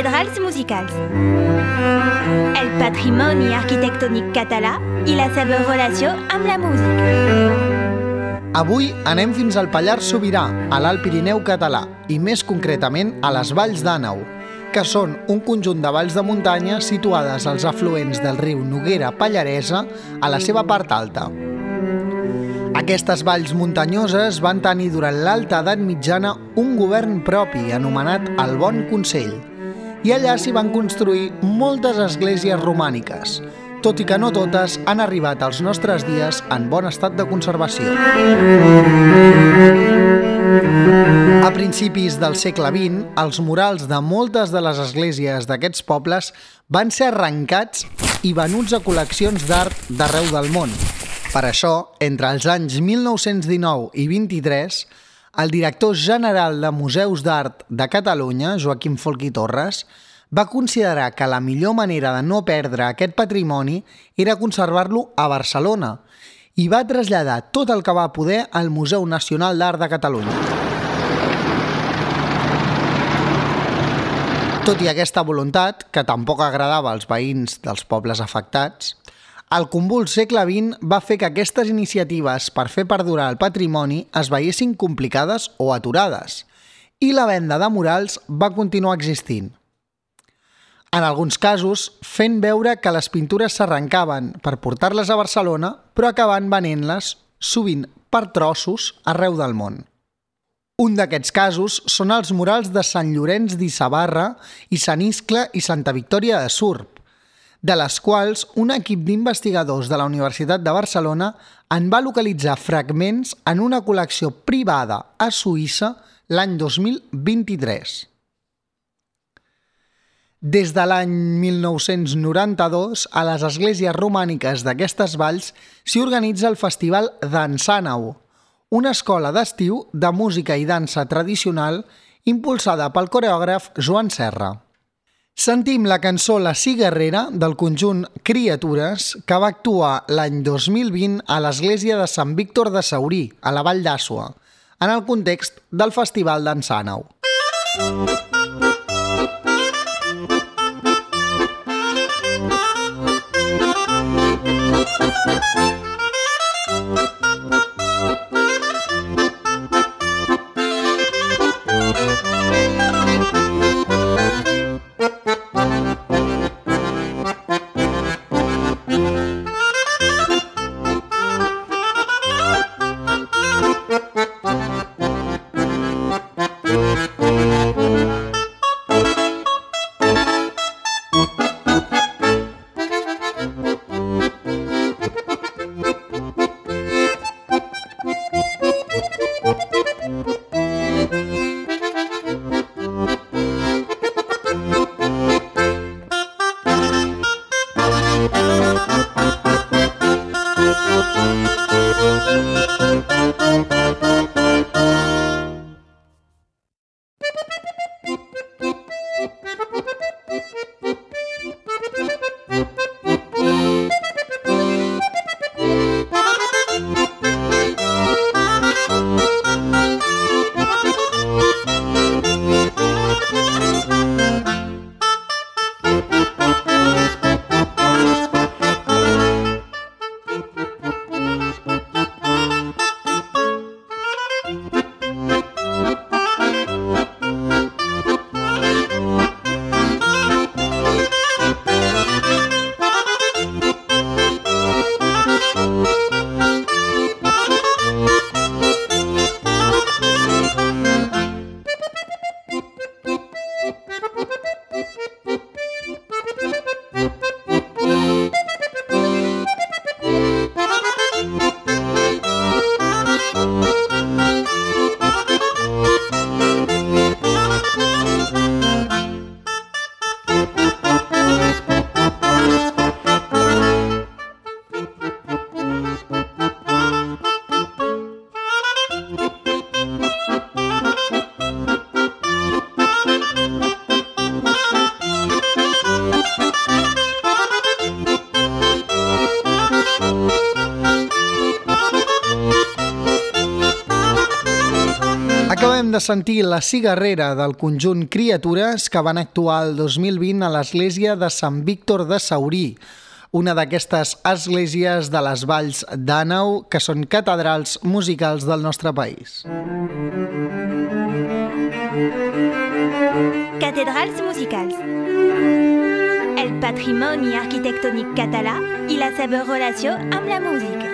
cathedrals musicals. El patrimoni arquitectònic català i la seva relació amb la música. Avui anem fins al Pallars Sobirà, a l'Alt Pirineu català, i més concretament a les Valls d'Àneu, que són un conjunt de valls de muntanya situades als afluents del riu Noguera Pallaresa a la seva part alta. Aquestes valls muntanyoses van tenir durant l'alta edat mitjana un govern propi anomenat el Bon Consell i allà s'hi van construir moltes esglésies romàniques, tot i que no totes han arribat als nostres dies en bon estat de conservació. A principis del segle XX, els murals de moltes de les esglésies d'aquests pobles van ser arrencats i venuts a col·leccions d'art d'arreu del món, per això, entre els anys 1919 i 23, el director general de Museus d'Art de Catalunya, Joaquim Folch i Torres, va considerar que la millor manera de no perdre aquest patrimoni era conservar-lo a Barcelona i va traslladar tot el que va poder al Museu Nacional d'Art de Catalunya. Tot i aquesta voluntat, que tampoc agradava als veïns dels pobles afectats, el convuls segle XX va fer que aquestes iniciatives per fer perdurar el patrimoni es veiessin complicades o aturades, i la venda de murals va continuar existint. En alguns casos, fent veure que les pintures s'arrencaven per portar-les a Barcelona, però acabant venent-les, sovint per trossos, arreu del món. Un d'aquests casos són els murals de Sant Llorenç d'Issabarra i Sant Iscle i Santa Victòria de Surp, de les quals un equip d'investigadors de la Universitat de Barcelona en va localitzar fragments en una col·lecció privada a Suïssa l'any 2023. Des de l'any 1992, a les esglésies romàniques d'aquestes valls s'hi organitza el Festival Dansànau, una escola d'estiu de música i dansa tradicional impulsada pel coreògraf Joan Serra. Sentim la cançó La Cigarrera del conjunt Criatures que va actuar l'any 2020 a l'església de Sant Víctor de Saurí, a la Vall d'Àsua, en el context del Festival d'Ensàneu. Música Acabem sentir la cigarrera del conjunt Criatures que van actuar el 2020 a l'església de Sant Víctor de Saurí, una d'aquestes esglésies de les valls d'Àneu que són catedrals musicals del nostre país. Catedrals musicals. El patrimoni arquitectònic català i la seva relació amb la música.